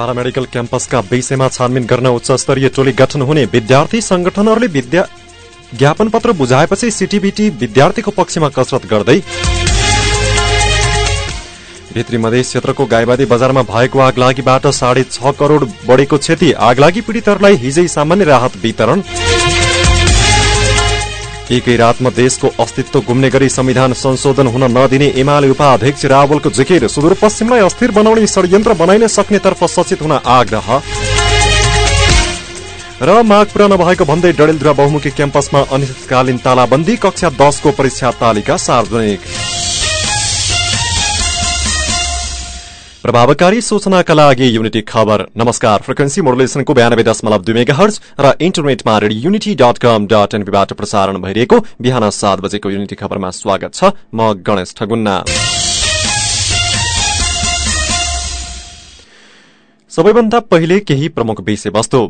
Paramedical क्याम्पसका विषयमा छानबिन गर्न उच्च स्तरीय टोली गठन हुने विद्यार्थी संगठनहरूले विद्या ज्ञापन पत्र बुझाएपछि सिटिबिटी विद्यार्थीको पक्षमा कसरत गर्दै भित्री मधेस क्षेत्रको गाईबादी बजारमा भएको आगलागीबाट साढे छ करोड़ बढेको क्षति। आगलागी पीड़ितहरूलाई हिजै सामान्य राहत वितरण। एकै रातमा देशको अस्तित्व गुम्ने गरी संविधान संशोधन हुन नदिने एमाले उपाध्यक्ष रावलको जिकिर सुदूरपश्चिमलाई अस्थिर बनाउने षड्यन्त्र बनाइन सक्नेतर्फ सचेत हुन आग्रह। र माग पूरा नभएको भन्दै डडेलधुरा बहुमुखी क्याम्पसमा अनिश्चितकालीन तालाबन्दी कक्षा दसको परीक्षा तालिका सार्वजनिक। प्रभावकारी सूचनाका लागि युनिटी खबर नमस्कार फ्रिक्वेन्सी मोडुलेसनको बयानब्बे दशमलव दुई मेगा हर्ज र इन्टरनेटमा radio unity dot com dot एनपीबाट प्रसारण भइरहेको बिहान सात बजेको युनिटी खबरमा स्वागत छ। म गणेश ठगुन्ना। सबैभन्दा पहिले केही प्रमुख विषयवस्तु।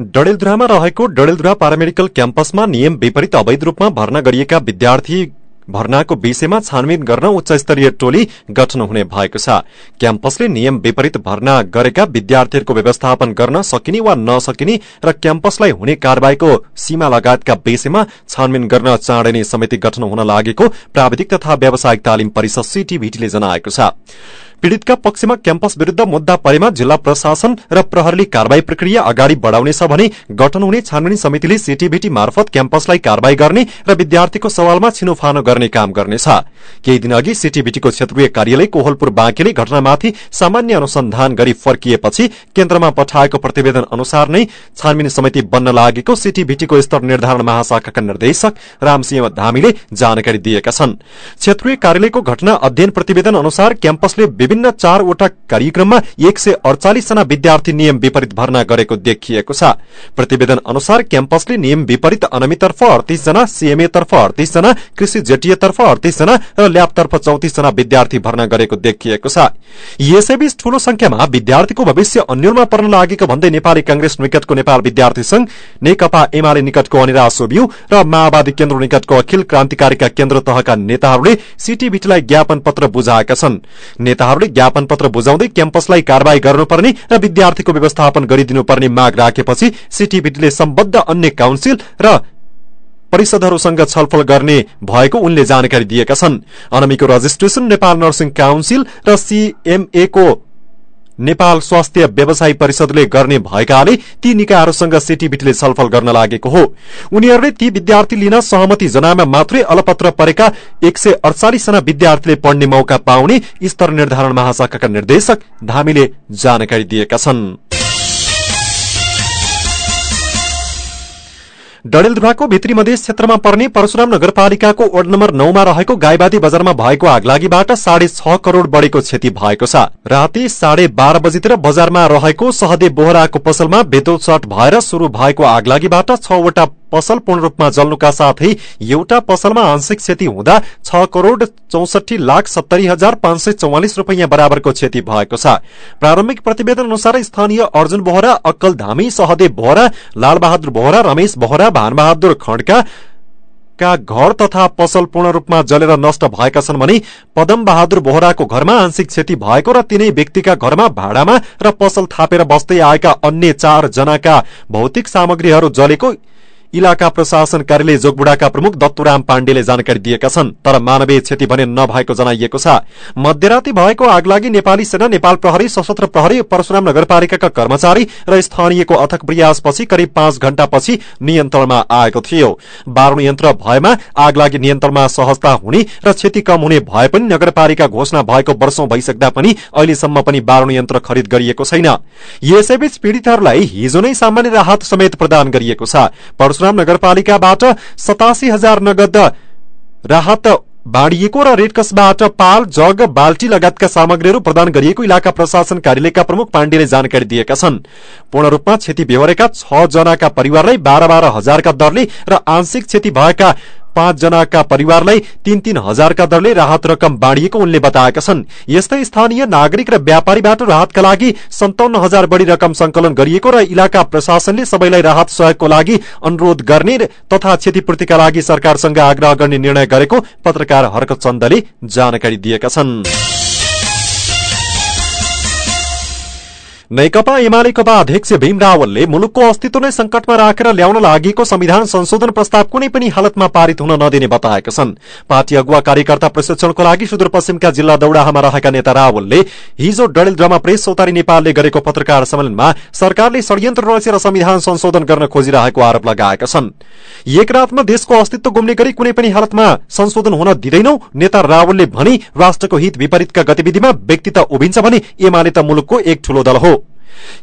डडेलधुरामा रहेको डडेलधुरा पारामेडिकल क्याम्पसमा नियम विपरीत अवैध रूपमा भर्ना गरिएका विद्यार्थी भर्नाको विषयमा छानबिन गर्न उच्च स्तरीय टोली गठन हुने भएको छ। क्याम्पसले नियम विपरीत भर्ना गरेका विद्यार्थीहरूको व्यवस्थापन गर्न सकिने वा नसकिने र क्याम्पसलाई हुने कार्यवाहीको सीमा लगायतका विषयमा छानबिन गर्न चाँडै समिति गठन हुन लागेको प्राविधिक तथा व्यावसायिक तालिम परिषद सीटीभीटीले जनाएको छ। पीड़ितका पक्षमा क्याम्पस विरूद्ध मुद्दा परेमा जिल्ला प्रशासन र प्रहरीले कार्यवाही प्रक्रिया अगाडि बढ़ाउनेछ भने गठन हुने छानबिन समितिले सीटीभीटी मार्फत क्याम्पसलाई कार्यवाही गर्ने र विद्यार्थीको सवालमा छिनोफानो गर्ने काम गर्नेछ। केही दिन अघि सीटीभीटीको क्षेत्रीय कार्यालय कोहलपुर बाँकेले घटनामाथि सामान्य अनुसन्धान गरी फर्किएपछि केन्द्रमा पठाएको प्रतिवेदन अनुसार नै छानबिन समिति बन्न लागेको सीटीभीटीको स्तर निर्धारण महाशाखाका निर्देशक रामसिंह धामीले जानकारी दिएका छन्। क्षेत्रीय कार्यालयको घटना अध्ययन प्रतिवेदन अनुसार क्याम्पसले विभिन्न चारवटा कार्यक्रममा एक सय अडचालिस जना विद्यार्थी नियम विपरीत भर्ना गरेको देखिएको छ। प्रतिवेदन अनुसार क्याम्पसले नियम विपरीत अनमीतर्फ अडतिस जना सीएमए तर्फ अडतिस जना कृषि जेटीएतर्फ अडतिस जना र ल्याबतर्फ चौतिस जना विद्यार्थी भर्ना गरेको देखिएको छ। यसैबीच ठूलो संख्यामा विद्यार्थीको भविष्य अन्यलमा पर्न लागेको भन्दै नेपाली कंग्रेस निकटको नेपाल विद्यार्थी संघ नेकपा एमाले निकटको अनिरा सोबियु र माओवादी केन्द्र निकटको अखिल क्रान्तिकारीका केन्द्र तहका नेताहरूले सीटीभीटीलाई ज्ञापन पत्र बुझाएका छन्। ज्ञापन पत्र बुझाउँदै क्याम्पसलाई कार्यवाही गर्नुपर्ने र विद्यार्थीको व्यवस्थापन गरिदिनुपर्ने माग राखेपछि सीटीभीटीले सम्बद्ध अन्य काउन्सिल र परिषदहरूसँग छलफल गर्ने भएको उनले जानकारी दिएका छन्। अनमीको रजिस्ट्रेशन नेपाल नर्सिङ काउन्सिल र सीएमएको नेपाल स्वास्थ्य व्यवसायी परिषदले गर्ने भएकाले ती निकायहरूसँग सीटीबीटीले छलफल गर्न लागेको हो। उनीहरूले ती विद्यार्थी लिन सहमति जनामा मात्रै अलपत्र परेका एक सय अडचालिस जना विद्यार्थीले पढ्ने मौका पाउने स्तर निर्धारण महाशाखाका निर्देशक धामीले जानकारी दिएका छन्। डडेलधुराको भित्री मधेस क्षेत्रमा पर्ने परशुराम नगरपालिकाको वार्ड नम्बर नौमा रहेको गाईबादी बजारमा भएको आगलागीबाट साढे छ करोड़ बढ़ेको क्षति भएको छ। राति साढे बाह्र बजीतिर बजारमा रहेको सहदेव बोहराको पसलमा सर्ट भएर शुरू भएको आगलागीबाट छवटा पसल पूर्ण रूपमा जल्नुका साथै एउटा पसलमा आंशिक क्षति हुँदा छ करोड़ चौसठी लाख सत्तरी हजार पाँच सय चौवालिस रूपियाँ बराबरको क्षति भएको छ। प्रारम्भिक प्रतिवेदन अनुसार स्थानीय अर्जुन बोहरा अक्कल धामी सहदेव बोहरा लालबहादुर बोहरा रमेश बोहरा भानबहादुर खड्का का घर तथा पसल पूर्ण रूपमा जलेर नष्ट भएका छन् भने पदम बहादुर बोहराको घरमा आंशिक क्षति भएको र तिनै व्यक्तिका घरमा भाडामा र पसल थापेर बस्दै आएका अन्य चार जनाका भौतिक सामग्रीहरू जलेको इलाका प्रशासन कार्यालय जोगबुडाका प्रमुख दत्तुराम पाण्डेले जानकारी दिएका छन् तर मानवीय क्षति भने नभएको जनाइएको छ। मध्यराती भएको आगलागी नेपाली सेना नेपाल प्रहरी सशस्त्र प्रहरी परशुराम नगरपालिकाका कर्मचारी र स्थानीयको अथक प्रयासपछि करिब पाँच घण्टापछि नियन्त्रणमा आएको थियो। बारूण यन्त्र भएमा आगलागी नियन्त्रणमा सहजता हुने र क्षति कम हुने भए पनि नगरपालिका घोषणा भएको वर्षौं भइसक्दा पनि अहिलेसम्म पनि बारूण यन्त्र खरिद गरिएको छैन। यसैबीच पीड़ितहरूलाई हिजो नै सामान्य राहत समेत प्रदान गरिएको छ। परशुराम नगरपालिकाबाट सतासी हजार नगद राहत बाँडिएको र रेडक्रसबाट पाल जग बाल्टी लगायतका सामग्रीहरू प्रदान गरिएको इलाका प्रशासन कार्यालयका प्रमुख पाण्डेले जानकारी दिएका छन्। पूर्ण रूपमा क्षति बेहोरेका छ जनाका परिवारलाई बाह्र बाह्र हजारका दरले र आंशिक क्षति भएका पाँच जनाका परिवारलाई तीन तीन हजारका दरले राहत रकम बाँडिएको उनले बताएका छन्। यस्तै स्थानीय नागरिक र व्यापारीबाट राहतका लागि सन्ताउन्न हजार बढ़ी रकम संकलन गरिएको र इलाका प्रशासनले सबैलाई राहत सहयोगको लागि अनुरोध गर्ने तथा क्षतिपूर्तिका लागि सरकारसँग आग्रह गर्ने निर्णय गरेको पत्रकार हरक चन्दले जानकारी दिएका छन्। नेकपा एमालेकपा अध्यक्ष भीम रावलले मुलुकको अस्तित्व नै संकटमा राखेर ल्याउन लागेको संविधान संशोधन प्रस्ताव कुनै पनि हालतमा पारित हुन नदिने बताएका छन्। पार्टी अगुवा कार्यकर्ता प्रशिक्षणको लागि सुदूरपश्चिमका जिल्ला दौडाहामा रहेका नेता रावलले हिजो डडेलद्रामा प्रेस चौतारी नेपालले गरेको पत्रकार सम्मेलनमा सरकारले षड्यन्त्र रचेर संविधान संशोधन गर्न खोजिरहेको आरोप लगाएका छन्। एक रातमा देशको अस्तित्व गुम्ने गरी कुनै पनि हालतमा संशोधन हुन दिँदैनौ नेता रावलले भनी राष्ट्रको हित विपरीतका गतिविधिमा व्यक्ति त उभिन्छ भने एमाले त मुलुकको एक ठूलो दल हो।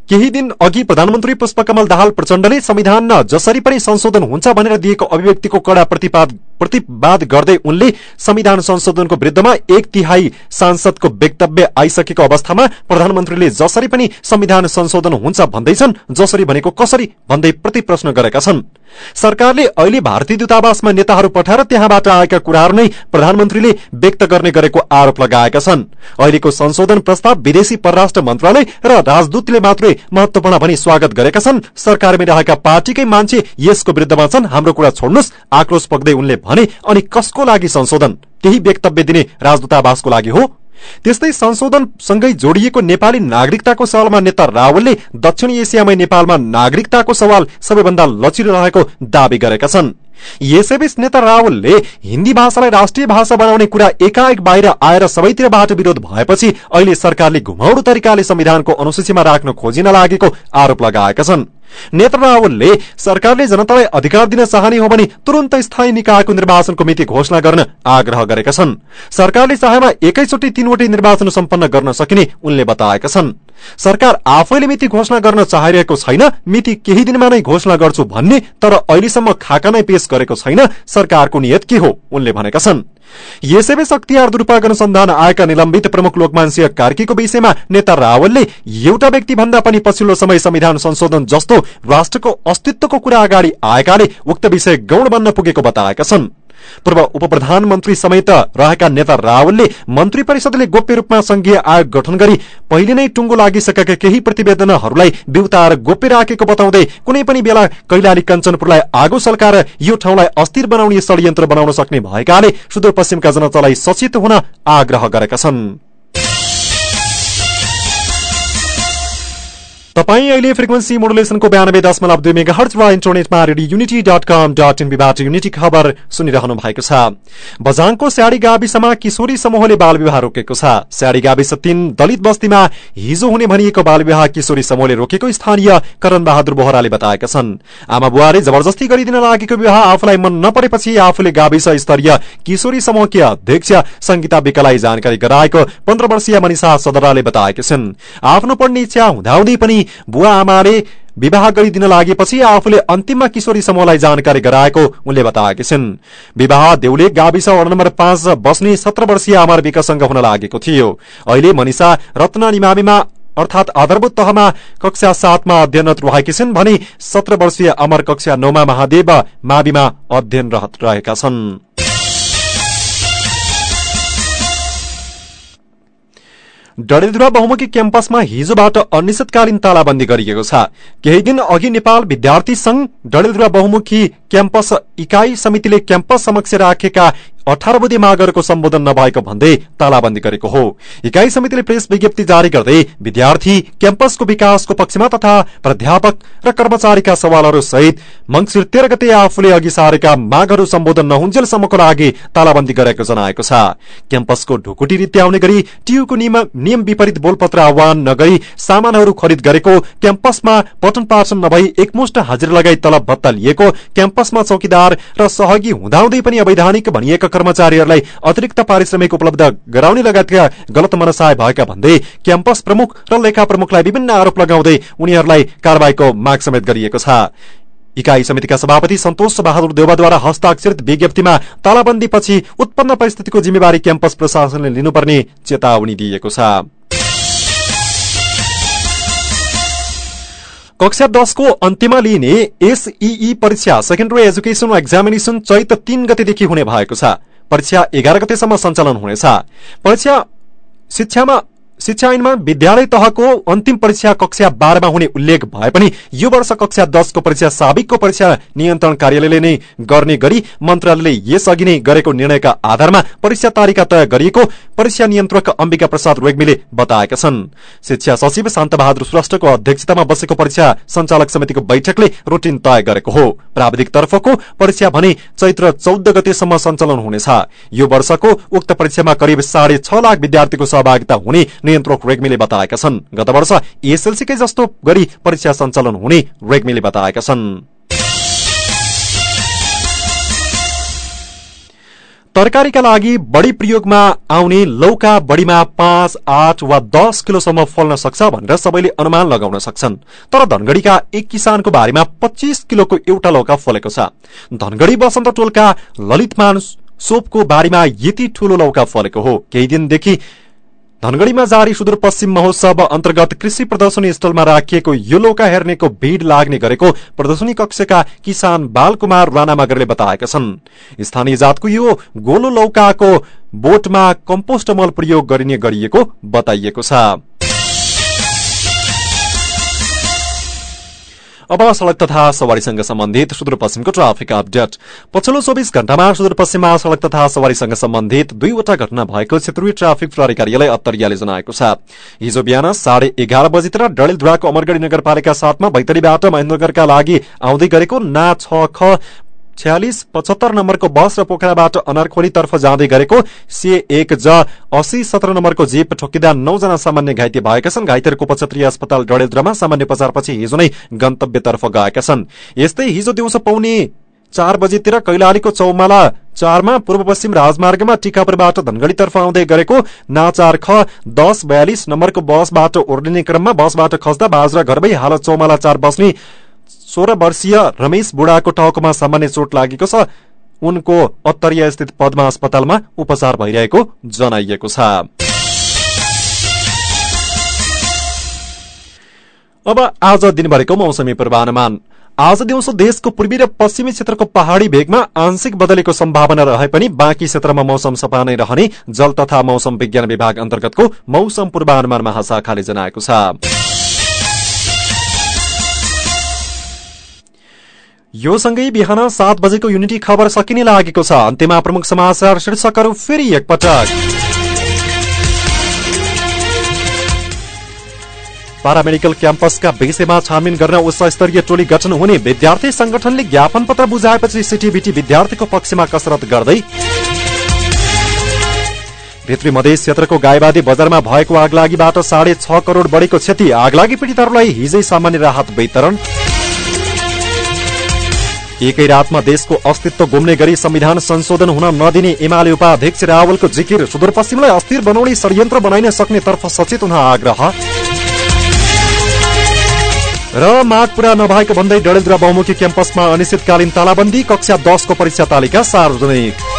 केही दिन अघि प्रधानमन्त्री पुष्पकमल दाहाल प्रचण्डले संविधान जसरी पनि संशोधन हुन्छ भनेर दिएको अभिव्यक्तिको कड़ा प्रतिवाद गर्दै उनले संविधान संशोधनको विरूद्धमा एक तिहाई सांसदको वक्तव्य आइसकेको अवस्थामा प्रधानमन्त्रीले जसरी पनि संविधान संशोधन हुन्छ भन्दैछन् जसरी भनेको कसरी भन्दै प्रति प्रश्न गरेका छन्। सरकारले अहिले भारतीय दूतावासमा नेताहरू पठाएर त्यहाँबाट आएका कुराहरू नै प्रधानमन्त्रीले व्यक्त गर्ने गरेको आरोप लगाएका छन्। अहिलेको संशोधन प्रस्ताव विदेशी परराष्ट्र मन्त्रालय र राजदूतले मात्रै महत्वपूर्ण भनी स्वागत गरेका छन्। सरकारमै रहेका पार्टीकै मान्छे यसको विरूद्धमा छन्। हाम्रो कुरा छोड्नुहोस्। आक्रोश पक्दै उनले भने अनि कसको लागि संशोधन? त्यही वक्तव्य दिने राजदूतावासको लागि हो। त्यस्तै संशोधनसँगै जोडिएको नेपाली नागरिकताको सवालमा नेता रावलले दक्षिण एसियामै नेपालमा नागरिकताको सवाल सबैभन्दा लचिलो रहेको दावी गरेका छन्। यसैबीच नेता रावलले हिन्दी भाषालाई राष्ट्रिय भाषा बनाउने कुरा एकाएक बाहिर आएर सबैतिरबाट विरोध भएपछि अहिले सरकारले घुमाउरो तरिकाले संविधानको अनुसूचीमा राख्न खोजिन लागेको आरोप लगाएका छन्। नेता रावलले सरकारले जनतालाई अधिकार दिन चाहने हो भने तुरन्त स्थायी निकायको निर्वाचनको मिति घोषणा गर्न आग्रह गरेका छन्। सरकारले चाहेमा एकैचोटि तीनवटै निर्वाचन सम्पन्न गर्न सकिने उनले बताएका छन्। सरकार आफैले मिति घोषणा गर्न चाहिरहेको छैन मिति केही दिनमा नै घोषणा गर्छु भन्ने तर अहिलेसम्म खाका नै पेश गरेको छैन सरकारको नियत के हो? उनले भनेका छन्। यसैबीच अख्तियार दुरूपयोग अनुसन्धान आएका निलम्बित प्रमुख लोकमानसिंह कार्कीको विषयमा नेता रावलले एउटा व्यक्ति भन्दा पनि पछिल्लो समय संविधान संशोधन जस्तो राष्ट्रको अस्तित्वको कुरा अगाडि आएकाले उक्त विषय गौण बन्न पुगेको बताएका छन्। पूर्व उप प्रधानमन्त्री समेत रहेका नेता रावलले मन्त्री परिषदले गोप्य रूपमा संघीय आयोग गठन गरी पहिले नै टुङ्गो लागिसकेका केही प्रतिवेदनहरूलाई बिउताएर गोप्य राखेको बताउँदै कुनै पनि बेला कैलाली कञ्चनपुरलाई आगो सल्काएर यो ठाउँलाई अस्थिर बनाउने षड्यन्त्र बनाउन सक्ने भएकाले सुदूरपश्चिमका जनतालाई सचेत हुन आग्रह गरेका छन्। तपाईँ अहिले फ्रिक्वेन्सी मोडुलेसनको बयानब्बे दशमलव दुई मेगा हर्च वा इन्टरनेटमा radio unity dot com dot इनबीबाट unity खबर सुनिरहनु भएको छ। बजाङको स्याडी गाविसमा किशोरी समूहले बाल विवाह रोकेको छ। स्याडी गाविस तीन दलित बस्तीमा हिजो हुने भनिएको बाल विवाह किशोरी समूहले रोकेको स्थानीय करण बहादुर बोहराले बताएका छन्। आमा बुवाले जबरजस्ती गरिदिन लागेको विवाह आफूलाई मन नपरेपछि आफूले गाविस स्तरीय किशोरी समूहकी अध्यक्ष संगीता विकलाई जानकारी गराएको पन्ध्र वर्षीय मनिषा सदराले बताएकी छिन्। आफ्नो पढ्ने इच्छा हुँदाहुँदै पनि बुवा आमाले विवाह गरिदिन लागेपछि आफूले अन्तिममा किशोरी समूहलाई जानकारी गराएको उनले बताएकी छिन्। विवाह देउले गाविस वडा नम्बर पाँच बस्ने सत्र वर्षीय अमर विकाससँग हुन लागेको थियो। अहिले मनिषा रत्न निमामीमा अर्थात आधारभूत तहमा कक्षा सातमा अध्ययनरत रहेकी छिन् भने सत्र वर्षीय अमर कक्षा नौमा महादेव माविमा अध्ययनरत रहेका छन्। डडेलधुरा बहुमुखी क्याम्पसमा हिजोबाट अनिश्चितकालीन तालाबन्दी गरिएको छ। केही दिन अघि नेपाल विद्यार्थी संघ डडेलधुरा बहुमुखी क्याम्पस इकाई समितिले क्याम्पस समक्ष राखेका अठार बुधे मागहरूको सम्बोधन नभएको भन्दै तालाबन्दी गरेको हो। इकाई समितिले प्रेस विज्ञप्ति जारी गर्दै विद्यार्थी क्याम्पसको विकासको पक्षमा तथा प्राध्यापक र कर्मचारीका सवालहरू सहित मंगिर तेह्र गते आफूले अघि सारेका मागहरू सम्बोधन नहुन्जेलसम्मको लागि तालाबन्दी गरेको जनाएको छ। क्याम्पसको ढुकुटी रित्याउने गरी टियुको नियम विपरीत बोलपत्र आह्वान नगरी सामानहरू खरिद गरेको क्याम्पसमा पठन पाठन नभई एकमुष्ट हाजिर लगाई तलब भत्ता लिएको क्याम्पसमा चौकीदार र सहयोगी हुँदाहुँदै पनि अवैधानिक भनिएका कर्मचारीहरूलाई अतिरिक्त पारिश्रमिक उपलब्ध गराउने लगायतका गलत मनसाय भएका भन्दै क्याम्पस प्रमुख र लेखा प्रमुखलाई विभिन्न आरोप लगाउँदै उनीहरूलाई कार्यवाहीको माग समेत गरिएको छ। इकाई समितिका सभापति सन्तोष बहादुर देवाद्वारा हस्ताक्षरित विज्ञप्तिमा तालाबन्दीपछि उत्पन्न परिस्थितिको जिम्मेवारी क्याम्पस प्रशासनले लिनुपर्ने चेतावनी दिएको छ। कक्षा दसको अन्त्यमा लिइने एसईई परीक्षा सेकेन्डरी एजुकेसन एक्जामिनेसन चैत तीन गतेदेखि हुने भएको छ। परीक्षा एघार गतेसम्म सञ्चालन हुनेछ। परीक्षा शिक्षामा शिक्षा ऐनमा विद्यालय तहको अन्तिम परीक्षा कक्षा बाह्रमा हुने उल्लेख भए पनि यो वर्ष कक्षा दशको परीक्षा साबिकको परीक्षा नियन्त्रण कार्यालयले नै गर्ने गरी मन्त्रालयले यसअघि नै गरेको निर्णयका आधारमा परीक्षा तालिका तय गरिएको परीक्षा नियन्त्रक अम्बिका प्रसाद रेग्मीले बताएका छन्। शिक्षा सचिव शान्तबहादुर श्रेष्ठको अध्यक्षतामा बसेको परीक्षा संचालक समितिको बैठकले रूटिन तय गरेको हो। प्राविधिक तर्फको परीक्षा भने चैत्र चौध गतेसम्म सञ्चालन हुनेछ। यो वर्षको उक्त परीक्षामा करिब साढे छ लाख विद्यार्थीको सहभागिता हुने नियन्त्रक रेग्मीले बताएका छन्। गत वर्ष एसएलसीकै जस्तो गरी परीक्षा सञ्चालन हुने रेग्मीले बताएका छन्। तरकारीका लागि बढी प्रयोगमा आउने लौका बढीमा पाँच आठ वा दस किलोसम्म फल्न सक्छ भनेर सबैले अनुमान लगाउन सक्छन्। तर धनगढ़ीका एक किसानको बारीमा पच्चीस किलोको एउटा लौका फलेको छ। धनगढ़ी बसन्त टोलका ललितमान सोपको बारीमा यति ठूलो लौका फलेको हो। केही दिनदेखि धनगढ़ीमा जारी सुदूरपश्चिम महोत्सव अन्तर्गत कृषि प्रदर्शनी स्थलमा राखिएको यो लौका हेर्नेको भीड़ लाग्ने गरेको प्रदर्शनी कक्षका किसान बालकुमार राणा मगरले बताएका छन्। स्थानीय जातको यो गोलो लौकाको बोटमा कम्पोस्ट मल प्रयोग गरिने गरिएको बताइएको छ। अब सड़क तथा सवारीसँग सम्बन्धित सुदूरपश्चिमको ट्राफिक अपडेट। पछिल्लो चौबिस घण्टामा सुदूरपश्चिममा सड़क तथा सवारीसँग सम्बन्धित दुईवटा घटना भएको क्षेत्रीय ट्राफिक प्रहरी कार्यालय अत्तरियाले जनाएको छ। हिजो बिहान साढे एघार बजीतिर डडेलधुराको अमरगढ़ी नगरपालिका साथमा बैतडीबाट महेन्द्रगढ़का लागि आउँदै गरेको ना छ ख छ्यालिस पचहत्तर नम्बरको बस र पोखराबाट अनारखोलीतर्फ जाँदै गरेको सी एक ज अस्सी सत्र नम्बरको जीप ठोकिँदा नौजना सामान्य घाइते भएका छन्। घाइतेहरूको उपक्षेत्रीय अस्पताल डडेलद्रमा सामान्य उपचारपछि हिजो नै गन्तव्यतर्फ गएका छन्। यस्तै हिजो दिउँसो पाउने चार बजीतिर कैलालीको चौमाला चारमा पूर्व पश्चिम राजमार्गमा टिकापुरबाट धनगढ़ीतर्फ आउँदै गरेको नाचार ख दस बयालिस नम्बरको बसबाट ओर्लिने क्रममा बसबाट खस्दा बाजरा घरमै हालत चौमाला चार बस्ने सोह्र वर्षीय रमेश बुढाको टाउकोमा सामान्य चोट लागेको छ। उनको अत्तरिया स्थित पद्मा अस्पतालमा उपचार भइरहेको जनाइएको छ। अब आज दिनभरिको मौसमी पूर्वानुमान। आज दिउँसो देशको पूर्वी र पश्चिमी क्षेत्रको पहाड़ी भेगमा आंशिक बदलीको सम्भावना रहे पनि बाँकी क्षेत्रमा मौसम सफा नै रहने जल तथा मौसम विज्ञान विभाग अन्तर्गतको मौसम पूर्वानुमान महाशाखाले जनाएको छ। यो सँगै बिहान सात बजेको युनिटी खबर सकिने लागेको छ। अन्त्यमा प्रमुख समाचार शीर्षकहरू फेरि एकपटक। पारामेडिकल क्याम्पसका विषयमा छानबिन गर्न उच्च स्तरीय टोली गठन हुने विद्यार्थी संगठनले ज्ञापन पत्र बुझाएपछि सिटिभिटी विद्यार्थीको पक्षमा कसरत गर्दै भित्री मधेस क्षेत्रको गाईवादी बजारमा भएको आगलागीबाट साढे छ करोड़ बढीको क्षति। आगलागी पीड़ितहरूलाई हिजै सामान्य राहत वितरण। एकै रातमा देशको अस्तित्व गुम्ने गरी संविधान संशोधन हुन नदिने एमाले उपाध्यक्ष रावलको जिकिर सुदूरपश्चिमलाई अस्थिर बनाउने षड्यन्त्र बनाइन सक्ने तर्फ सचेत हुन आग्रह। र माग पूरा नभएको भन्दै डडेलधुरा बहुमुखी क्याम्पसमा अनिश्चितकालीन तालाबन्दी कक्षा दसको परीक्षा तालिका सार्वजनिक।